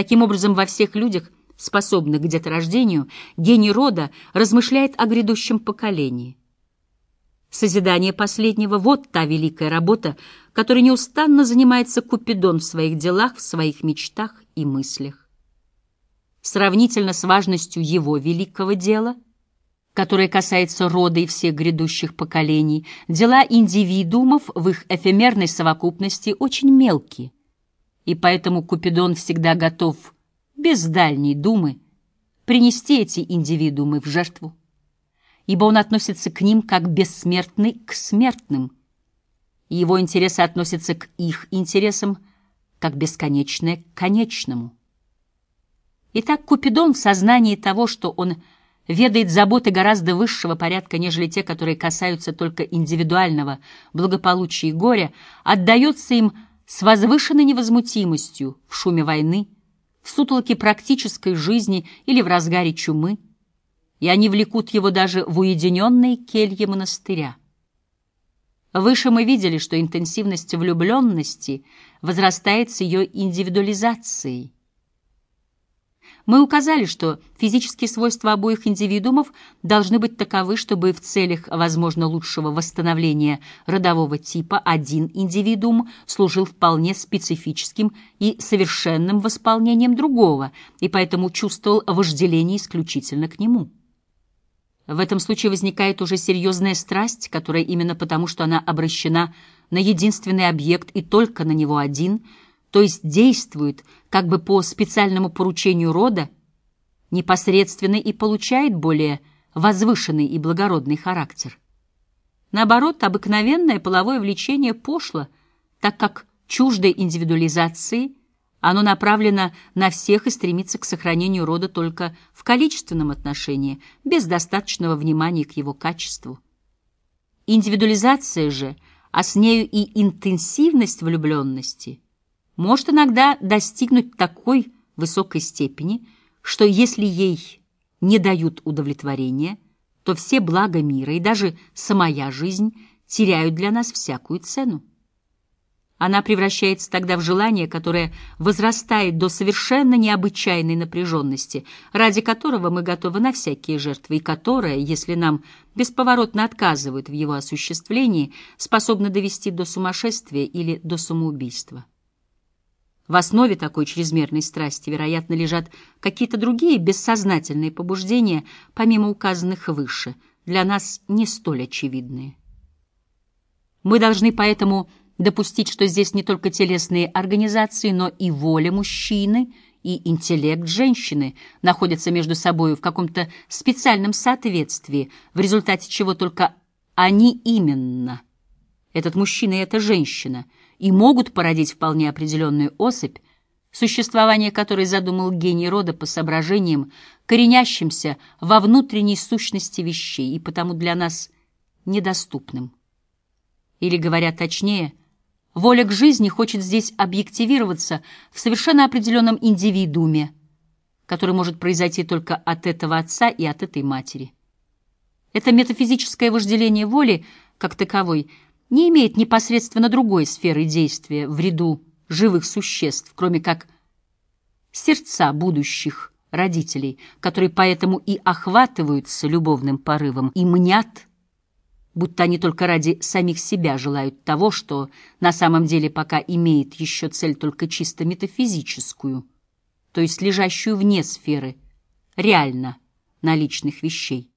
Таким образом, во всех людях, способных к деторождению, гений рода размышляет о грядущем поколении. Созидание последнего — вот та великая работа, которой неустанно занимается Купидон в своих делах, в своих мечтах и мыслях. Сравнительно с важностью его великого дела, которое касается рода и всех грядущих поколений, дела индивидуумов в их эфемерной совокупности очень мелкие, и поэтому Купидон всегда готов, без дальней думы, принести эти индивидуумы в жертву ибо он относится к ним как бессмертный к смертным, его интересы относятся к их интересам как бесконечное к конечному. Итак, Купидон в сознании того, что он ведает заботы гораздо высшего порядка, нежели те, которые касаются только индивидуального благополучия и горя, отдается им с возвышенной невозмутимостью в шуме войны, в сутолоке практической жизни или в разгаре чумы, и они влекут его даже в уединенные кельи монастыря. Выше мы видели, что интенсивность влюбленности возрастает с ее индивидуализацией. Мы указали, что физические свойства обоих индивидуумов должны быть таковы, чтобы в целях, возможно, лучшего восстановления родового типа один индивидуум служил вполне специфическим и совершенным восполнением другого, и поэтому чувствовал вожделение исключительно к нему. В этом случае возникает уже серьезная страсть, которая именно потому, что она обращена на единственный объект и только на него один, то есть действует как бы по специальному поручению рода, непосредственно и получает более возвышенный и благородный характер. Наоборот, обыкновенное половое влечение пошло, так как чуждой индивидуализации – оно направлено на всех и стремится к сохранению рода только в количественном отношении, без достаточного внимания к его качеству. Индивидуализация же, а с нею и интенсивность влюбленности, может иногда достигнуть такой высокой степени, что если ей не дают удовлетворения, то все блага мира и даже самая жизнь теряют для нас всякую цену. Она превращается тогда в желание, которое возрастает до совершенно необычайной напряженности, ради которого мы готовы на всякие жертвы, и которое, если нам бесповоротно отказывают в его осуществлении, способно довести до сумасшествия или до самоубийства. В основе такой чрезмерной страсти, вероятно, лежат какие-то другие бессознательные побуждения, помимо указанных выше, для нас не столь очевидные. Мы должны поэтому допустить, что здесь не только телесные организации, но и воля мужчины и интеллект женщины находятся между собой в каком-то специальном соответствии, в результате чего только они именно, этот мужчина и эта женщина, и могут породить вполне определенную особь, существование которой задумал гений рода по соображениям, коренящимся во внутренней сущности вещей и потому для нас недоступным. Или, говоря точнее, Воля к жизни хочет здесь объективироваться в совершенно определенном индивидууме, который может произойти только от этого отца и от этой матери. Это метафизическое вожделение воли, как таковой, не имеет непосредственно другой сферы действия в ряду живых существ, кроме как сердца будущих родителей, которые поэтому и охватываются любовным порывом и мнят будто они только ради самих себя желают того, что на самом деле пока имеет еще цель только чисто метафизическую, то есть лежащую вне сферы реально наличных вещей.